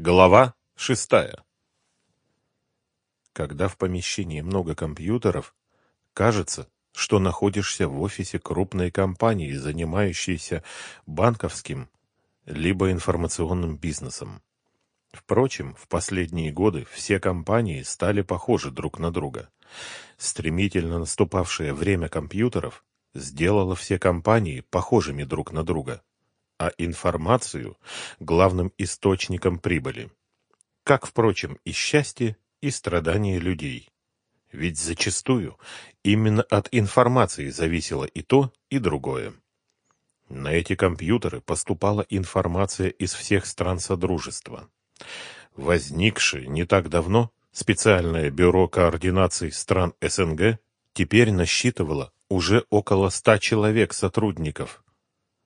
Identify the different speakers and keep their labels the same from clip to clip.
Speaker 1: Глава шестая. Когда в помещении много компьютеров, кажется, что находишься в офисе крупной компании, занимающейся банковским либо информационным бизнесом. Впрочем, в последние годы все компании стали похожи друг на друга. Стремительно наступавшее время компьютеров сделало все компании похожими друг на друга а информацию – главным источником прибыли. Как, впрочем, и счастье, и страдания людей. Ведь зачастую именно от информации зависело и то, и другое. На эти компьютеры поступала информация из всех стран Содружества. Возникшее не так давно специальное бюро координации стран СНГ теперь насчитывало уже около ста человек сотрудников.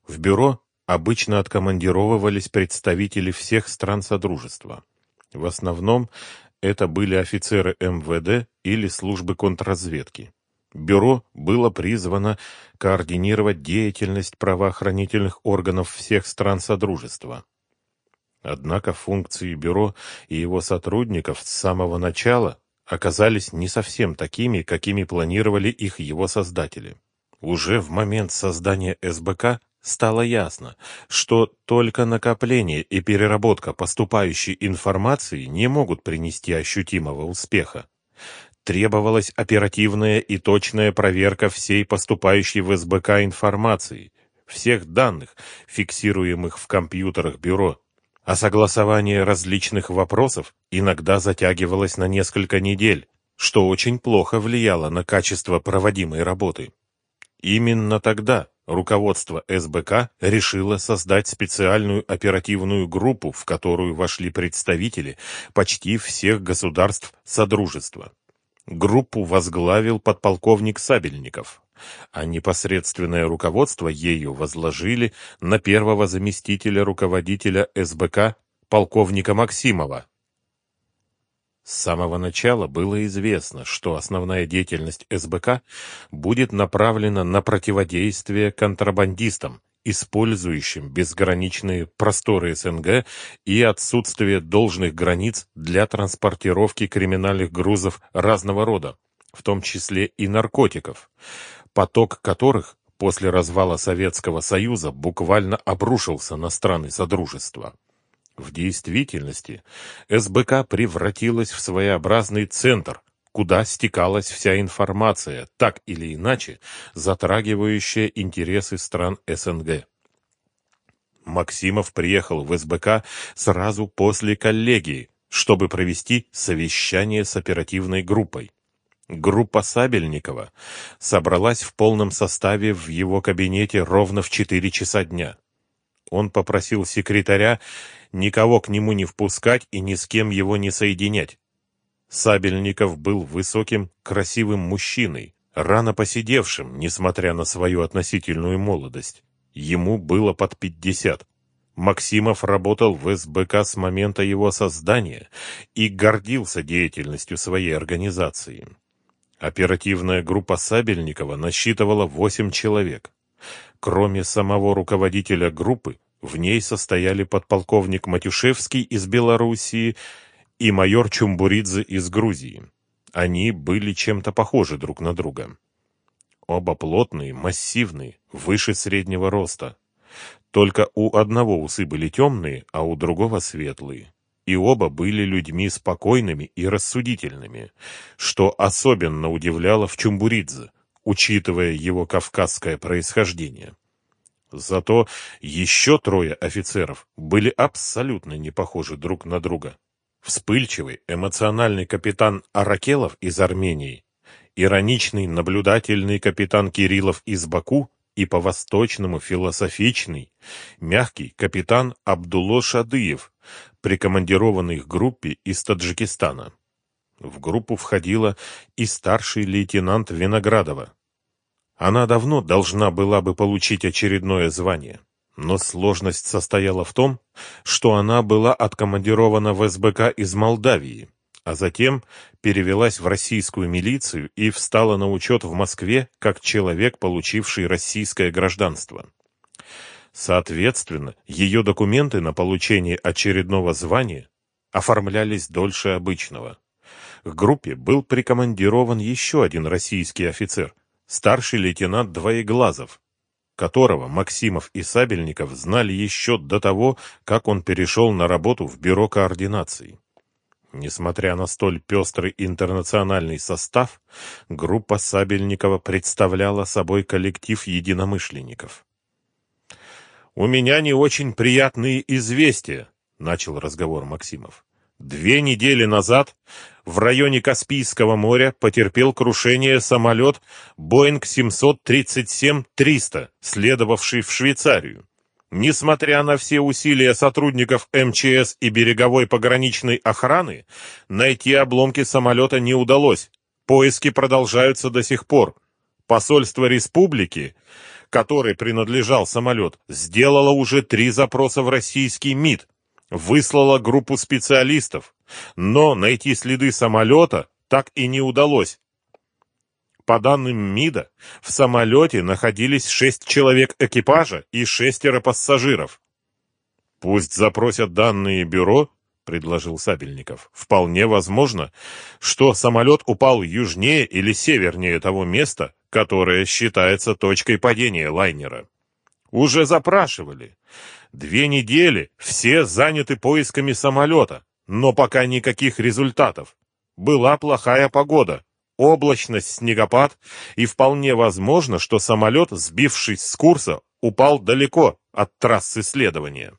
Speaker 1: В бюро обычно откомандировывались представители всех стран Содружества. В основном это были офицеры МВД или службы контрразведки. Бюро было призвано координировать деятельность правоохранительных органов всех стран Содружества. Однако функции бюро и его сотрудников с самого начала оказались не совсем такими, какими планировали их его создатели. Уже в момент создания СБК стало ясно, что только накопление и переработка поступающей информации не могут принести ощутимого успеха. Требовалась оперативная и точная проверка всей поступающей в СБК информации, всех данных, фиксируемых в компьютерах бюро, а согласование различных вопросов иногда затягивалось на несколько недель, что очень плохо влияло на качество проводимой работы. Именно тогда руководство СБК решило создать специальную оперативную группу, в которую вошли представители почти всех государств Содружества. Группу возглавил подполковник Сабельников, а непосредственное руководство ею возложили на первого заместителя руководителя СБК полковника Максимова. С самого начала было известно, что основная деятельность СБК будет направлена на противодействие контрабандистам, использующим безграничные просторы СНГ и отсутствие должных границ для транспортировки криминальных грузов разного рода, в том числе и наркотиков, поток которых после развала Советского Союза буквально обрушился на страны Содружества. В действительности СБК превратилась в своеобразный центр, куда стекалась вся информация, так или иначе затрагивающая интересы стран СНГ. Максимов приехал в СБК сразу после коллегии, чтобы провести совещание с оперативной группой. Группа Сабельникова собралась в полном составе в его кабинете ровно в 4 часа дня. Он попросил секретаря никого к нему не впускать и ни с кем его не соединять. Сабельников был высоким, красивым мужчиной, рано посидевшим, несмотря на свою относительную молодость. Ему было под пятьдесят. Максимов работал в СБК с момента его создания и гордился деятельностью своей организации. Оперативная группа Сабельникова насчитывала восемь человек. Кроме самого руководителя группы, в ней состояли подполковник Матюшевский из Белоруссии и майор Чумбуридзе из Грузии. Они были чем-то похожи друг на друга. Оба плотные, массивные, выше среднего роста. Только у одного усы были темные, а у другого светлые. И оба были людьми спокойными и рассудительными, что особенно удивляло в Чумбуридзе, учитывая его кавказское происхождение. Зато еще трое офицеров были абсолютно не похожи друг на друга. Вспыльчивый, эмоциональный капитан Аракелов из Армении, ироничный, наблюдательный капитан Кириллов из Баку и по-восточному философичный, мягкий капитан Абдулло Шадыев, прикомандированный к группе из Таджикистана. В группу входила и старший лейтенант Виноградова, она давно должна была бы получить очередное звание. Но сложность состояла в том, что она была откомандирована в СБК из Молдавии, а затем перевелась в российскую милицию и встала на учет в Москве как человек, получивший российское гражданство. Соответственно, ее документы на получение очередного звания оформлялись дольше обычного. К группе был прикомандирован еще один российский офицер, старший лейтенант Двоеглазов, которого Максимов и Сабельников знали еще до того, как он перешел на работу в бюро координации. Несмотря на столь пестрый интернациональный состав, группа Сабельникова представляла собой коллектив единомышленников. «У меня не очень приятные известия», — начал разговор Максимов. Две недели назад в районе Каспийского моря потерпел крушение самолет Boeing 737-300, следовавший в Швейцарию. Несмотря на все усилия сотрудников МЧС и береговой пограничной охраны, найти обломки самолета не удалось. Поиски продолжаются до сих пор. Посольство республики, которой принадлежал самолет, сделало уже три запроса в российский МИД, выслала группу специалистов, но найти следы самолета так и не удалось. По данным МИДа, в самолете находились шесть человек экипажа и шестеро пассажиров. «Пусть запросят данные бюро», — предложил Сабельников. «Вполне возможно, что самолет упал южнее или севернее того места, которое считается точкой падения лайнера». «Уже запрашивали. Две недели все заняты поисками самолета, но пока никаких результатов. Была плохая погода, облачность, снегопад, и вполне возможно, что самолет, сбившись с курса, упал далеко от трассы следования.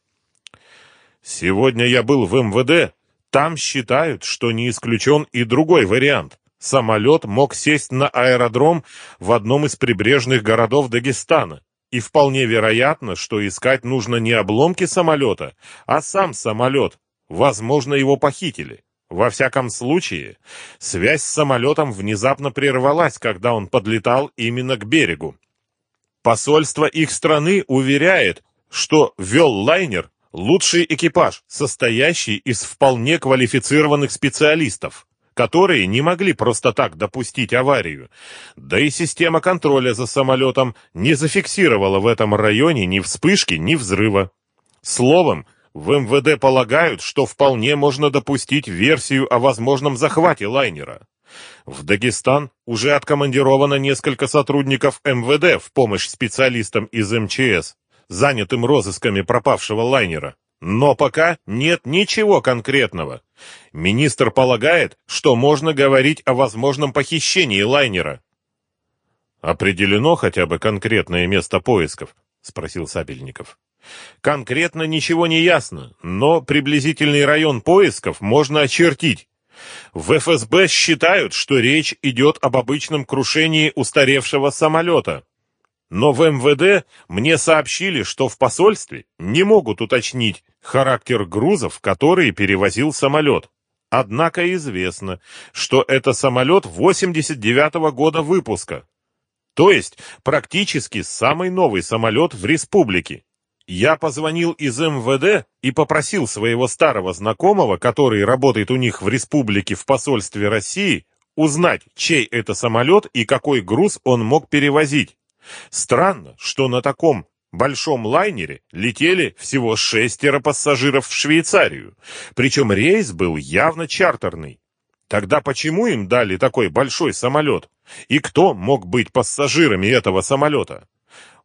Speaker 1: Сегодня я был в МВД, там считают, что не исключен и другой вариант. Самолет мог сесть на аэродром в одном из прибрежных городов Дагестана и вполне вероятно, что искать нужно не обломки самолета, а сам самолет. Возможно, его похитили. Во всяком случае, связь с самолетом внезапно прервалась, когда он подлетал именно к берегу. Посольство их страны уверяет, что вел лайнер лучший экипаж, состоящий из вполне квалифицированных специалистов которые не могли просто так допустить аварию. Да и система контроля за самолетом не зафиксировала в этом районе ни вспышки, ни взрыва. Словом, в МВД полагают, что вполне можно допустить версию о возможном захвате лайнера. В Дагестан уже откомандировано несколько сотрудников МВД в помощь специалистам из МЧС, занятым розысками пропавшего лайнера. Но пока нет ничего конкретного. Министр полагает, что можно говорить о возможном похищении лайнера. Определено хотя бы конкретное место поисков, спросил Сабельников. Конкретно ничего не ясно, но приблизительный район поисков можно очертить. В ФСБ считают, что речь идет об обычном крушении устаревшего самолета. Но в МВД мне сообщили, что в посольстве не могут уточнить характер грузов, которые перевозил самолет. Однако известно, что это самолет 89 -го года выпуска. То есть практически самый новый самолет в республике. Я позвонил из МВД и попросил своего старого знакомого, который работает у них в республике в посольстве России, узнать, чей это самолет и какой груз он мог перевозить. Странно, что на таком большом лайнере летели всего шестеро пассажиров в Швейцарию, причем рейс был явно чартерный. Тогда почему им дали такой большой самолет? И кто мог быть пассажирами этого самолета?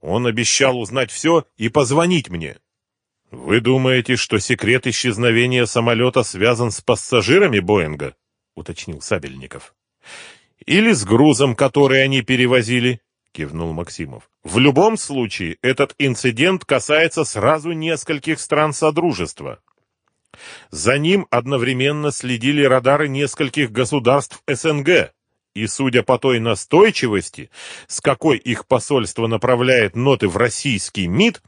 Speaker 1: Он обещал узнать все и позвонить мне. Вы думаете, что секрет исчезновения самолета связан с пассажирами Боинга? уточнил Сабельников. Или с грузом, который они перевозили? Кивнул Максимов. В любом случае, этот инцидент касается сразу нескольких стран Содружества. За ним одновременно следили радары нескольких государств СНГ, и судя по той настойчивости, с какой их посольство направляет ноты в российский МИД,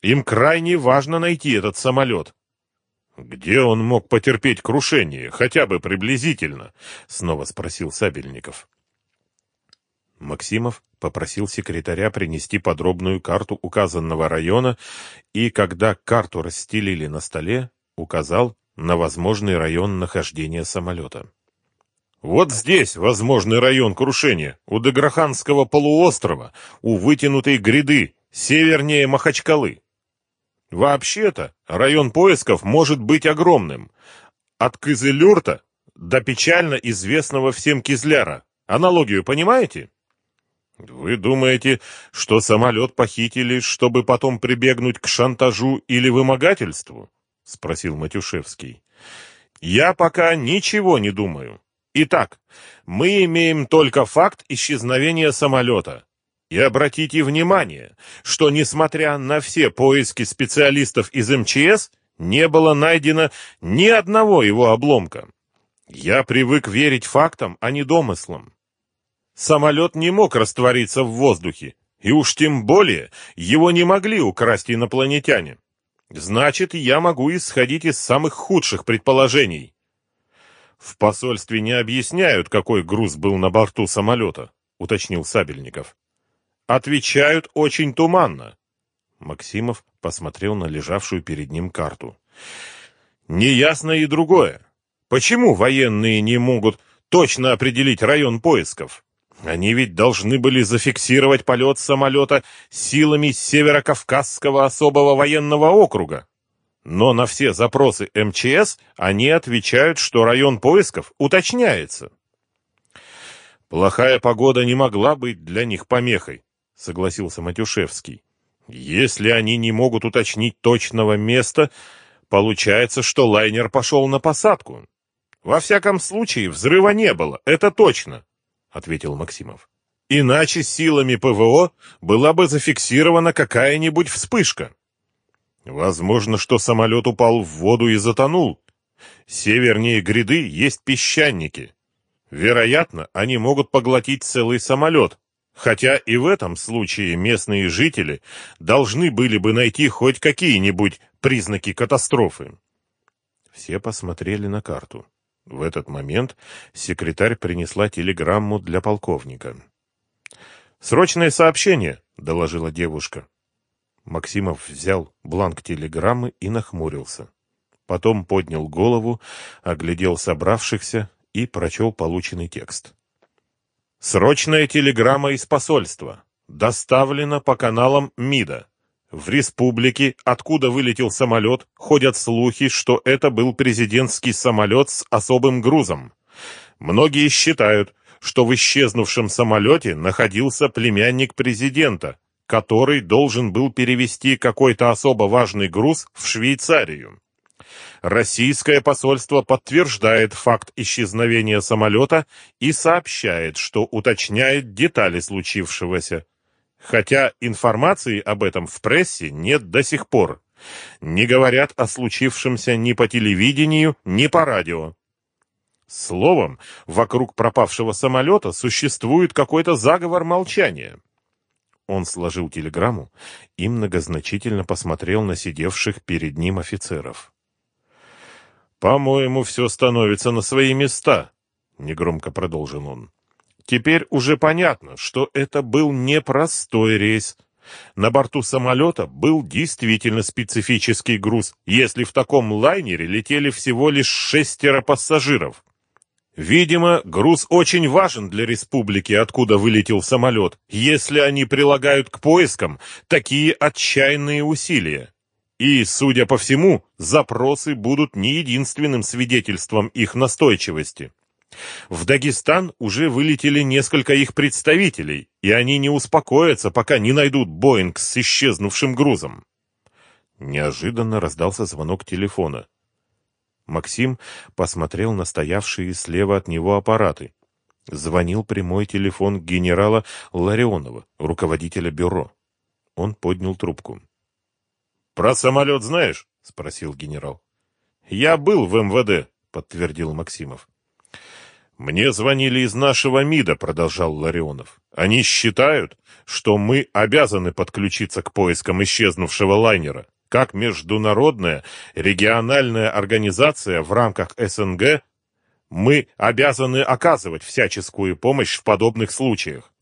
Speaker 1: им крайне важно найти этот самолет. «Где он мог потерпеть крушение, хотя бы приблизительно?» — снова спросил Сабельников. Максимов попросил секретаря принести подробную карту указанного района и, когда карту расстелили на столе, указал на возможный район нахождения самолета. Вот здесь возможный район крушения, у Даграханского полуострова, у вытянутой гряды, севернее Махачкалы. Вообще-то, район поисков может быть огромным, от Кызылюрта до печально известного всем Кизляра. Аналогию понимаете? Вы думаете, что самолет похитили, чтобы потом прибегнуть к шантажу или вымогательству? Спросил Матюшевский. Я пока ничего не думаю. Итак, мы имеем только факт исчезновения самолета. И обратите внимание, что несмотря на все поиски специалистов из МЧС, не было найдено ни одного его обломка. Я привык верить фактам, а не домыслам. Самолет не мог раствориться в воздухе, и уж тем более его не могли украсть инопланетяне. Значит, я могу исходить из самых худших предположений. В посольстве не объясняют, какой груз был на борту самолета, уточнил Сабельников. Отвечают очень туманно. Максимов посмотрел на лежавшую перед ним карту. Неясно и другое. Почему военные не могут точно определить район поисков? Они ведь должны были зафиксировать полет самолета силами Северокавказского особого военного округа. Но на все запросы МЧС они отвечают, что район поисков уточняется. Плохая погода не могла быть для них помехой, согласился Матюшевский. Если они не могут уточнить точного места, получается, что лайнер пошел на посадку. Во всяком случае, взрыва не было, это точно, ответил Максимов. Иначе силами ПВО была бы зафиксирована какая-нибудь вспышка. Возможно, что самолет упал в воду и затонул. Севернее гряды есть песчаники. Вероятно, они могут поглотить целый самолет, Хотя и в этом случае местные жители должны были бы найти хоть какие-нибудь признаки катастрофы. Все посмотрели на карту. В этот момент секретарь принесла телеграмму для полковника. «Срочное сообщение», — доложила девушка. Максимов взял бланк телеграммы и нахмурился. Потом поднял голову, оглядел собравшихся и прочел полученный текст. Срочная телеграмма из посольства. Доставлена по каналам МИДа. В республике, откуда вылетел самолет, ходят слухи, что это был президентский самолет с особым грузом. Многие считают, что в исчезнувшем самолете находился племянник президента, который должен был перевести какой-то особо важный груз в Швейцарию. Российское посольство подтверждает факт исчезновения самолета и сообщает, что уточняет детали случившегося. Хотя информации об этом в прессе нет до сих пор. Не говорят о случившемся ни по телевидению, ни по радио. Словом, вокруг пропавшего самолета существует какой-то заговор молчания. Он сложил телеграмму и многозначительно посмотрел на сидевших перед ним офицеров. «По-моему, все становится на свои места», — негромко продолжил он. «Теперь уже понятно, что это был непростой рейс. На борту самолета был действительно специфический груз, если в таком лайнере летели всего лишь шестеро пассажиров. Видимо, груз очень важен для республики, откуда вылетел самолет, если они прилагают к поискам такие отчаянные усилия. И, судя по всему, запросы будут не единственным свидетельством их настойчивости. В Дагестан уже вылетели несколько их представителей, и они не успокоятся, пока не найдут Боинг с исчезнувшим грузом. Неожиданно раздался звонок телефона. Максим посмотрел на стоявшие слева от него аппараты. Звонил прямой телефон генерала Ларионова, руководителя бюро. Он поднял трубку. «Про самолет знаешь?» — спросил генерал. «Я был в МВД», — подтвердил Максимов. «Мне звонили из нашего МИДа», — продолжал Ларионов. «Они считают, что мы обязаны подключиться к поискам исчезнувшего лайнера. Как международная региональная организация в рамках СНГ мы обязаны оказывать всяческую помощь в подобных случаях.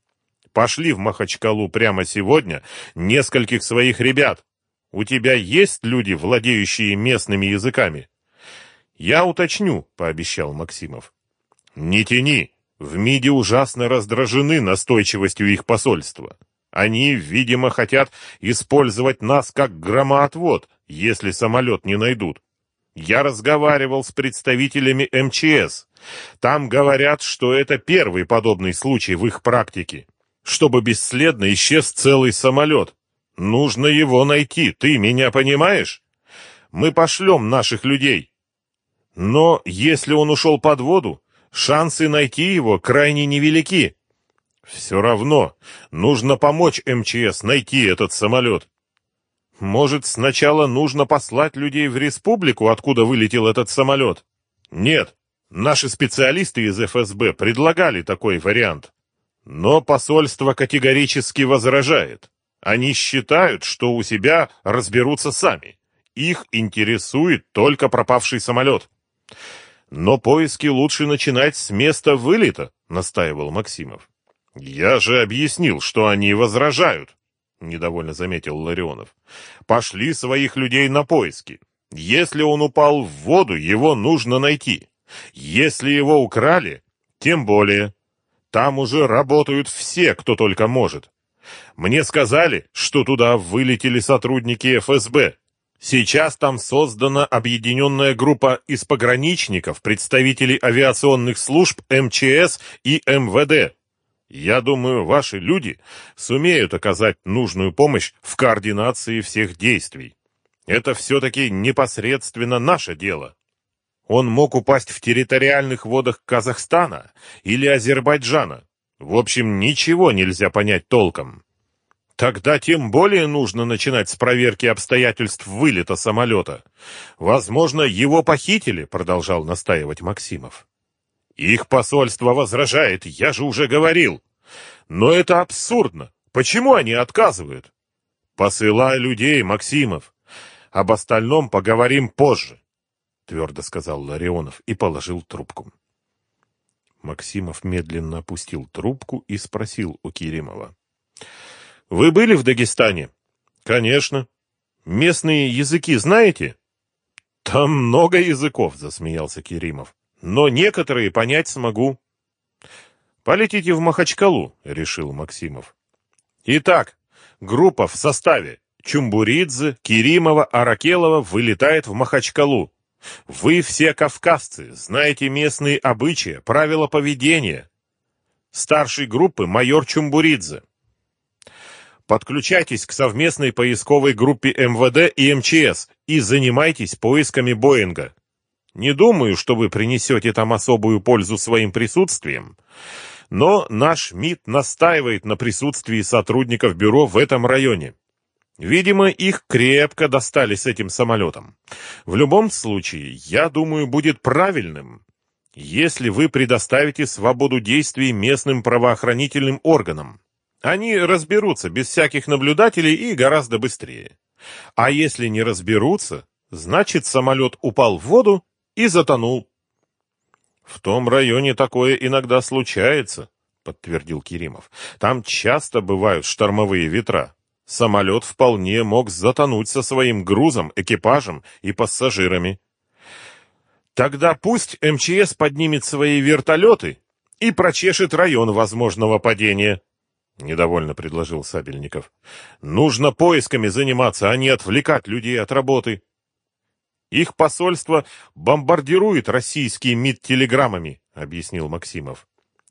Speaker 1: Пошли в Махачкалу прямо сегодня нескольких своих ребят, у тебя есть люди, владеющие местными языками? Я уточню, пообещал Максимов. Не тяни. В МИДе ужасно раздражены настойчивостью их посольства. Они, видимо, хотят использовать нас как громоотвод, если самолет не найдут. Я разговаривал с представителями МЧС. Там говорят, что это первый подобный случай в их практике. Чтобы бесследно исчез целый самолет. Нужно его найти, ты меня понимаешь? Мы пошлем наших людей. Но если он ушел под воду, шансы найти его крайне невелики. Все равно нужно помочь МЧС найти этот самолет. Может, сначала нужно послать людей в республику, откуда вылетел этот самолет? Нет, наши специалисты из ФСБ предлагали такой вариант. Но посольство категорически возражает. Они считают, что у себя разберутся сами. Их интересует только пропавший самолет. Но поиски лучше начинать с места вылета, настаивал Максимов. Я же объяснил, что они возражают, недовольно заметил Ларионов. Пошли своих людей на поиски. Если он упал в воду, его нужно найти. Если его украли, тем более. Там уже работают все, кто только может. Мне сказали, что туда вылетели сотрудники ФСБ. Сейчас там создана объединенная группа из пограничников, представителей авиационных служб МЧС и МВД. Я думаю, ваши люди сумеют оказать нужную помощь в координации всех действий. Это все-таки непосредственно наше дело. Он мог упасть в территориальных водах Казахстана или Азербайджана. В общем, ничего нельзя понять толком. Тогда тем более нужно начинать с проверки обстоятельств вылета самолета. Возможно, его похитили, продолжал настаивать Максимов. Их посольство возражает, я же уже говорил. Но это абсурдно. Почему они отказывают? Посылай людей, Максимов. Об остальном поговорим позже, твердо сказал Ларионов и положил трубку. Максимов медленно опустил трубку и спросил у Киримова. «Вы были в Дагестане?» «Конечно. Местные языки знаете?» «Там много языков», — засмеялся Киримов но некоторые понять смогу. Полетите в Махачкалу, решил Максимов. Итак, группа в составе Чумбуридзе, Киримова, Аракелова вылетает в Махачкалу. Вы все кавказцы, знаете местные обычаи, правила поведения. Старший группы майор Чумбуридзе. Подключайтесь к совместной поисковой группе МВД и МЧС и занимайтесь поисками Боинга. Не думаю, что вы принесете там особую пользу своим присутствием, но наш МИД настаивает на присутствии сотрудников бюро в этом районе. Видимо, их крепко достали с этим самолетом. В любом случае, я думаю, будет правильным, если вы предоставите свободу действий местным правоохранительным органам. Они разберутся без всяких наблюдателей и гораздо быстрее. А если не разберутся, значит самолет упал в воду и затонул. В том районе такое иногда случается, подтвердил Киримов. Там часто бывают штормовые ветра. Самолет вполне мог затонуть со своим грузом, экипажем и пассажирами. Тогда пусть МЧС поднимет свои вертолеты и прочешет район возможного падения. Недовольно предложил Сабельников. Нужно поисками заниматься, а не отвлекать людей от работы. Их посольство бомбардирует российские МИД телеграммами, объяснил Максимов.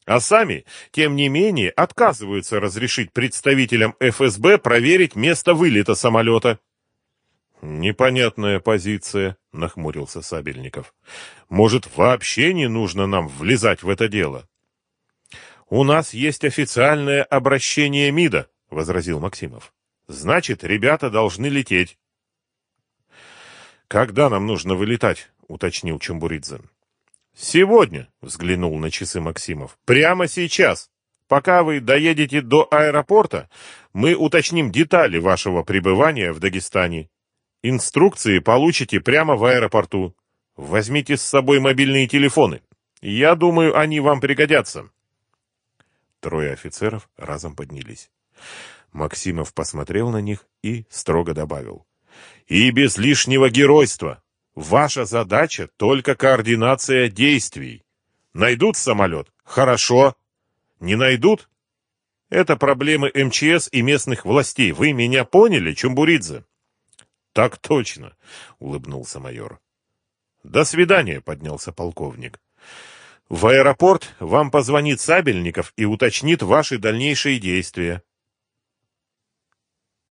Speaker 1: А сами, тем не менее, отказываются разрешить представителям ФСБ проверить место вылета самолета. Непонятная позиция, нахмурился Сабельников. Может, вообще не нужно нам влезать в это дело? У нас есть официальное обращение МИДа, возразил Максимов. Значит, ребята должны лететь. «Когда нам нужно вылетать?» — уточнил Чумбуридзе. «Сегодня», — взглянул на часы Максимов. «Прямо сейчас. Пока вы доедете до аэропорта, мы уточним детали вашего пребывания в Дагестане. Инструкции получите прямо в аэропорту. Возьмите с собой мобильные телефоны. Я думаю, они вам пригодятся». Трое офицеров разом поднялись. Максимов посмотрел на них и строго добавил. И без лишнего геройства. Ваша задача только координация действий. Найдут самолет? Хорошо. Не найдут? Это проблемы МЧС и местных властей. Вы меня поняли, Чумбуридзе? Так точно, улыбнулся майор. До свидания, поднялся полковник. В аэропорт вам позвонит Сабельников и уточнит ваши дальнейшие действия.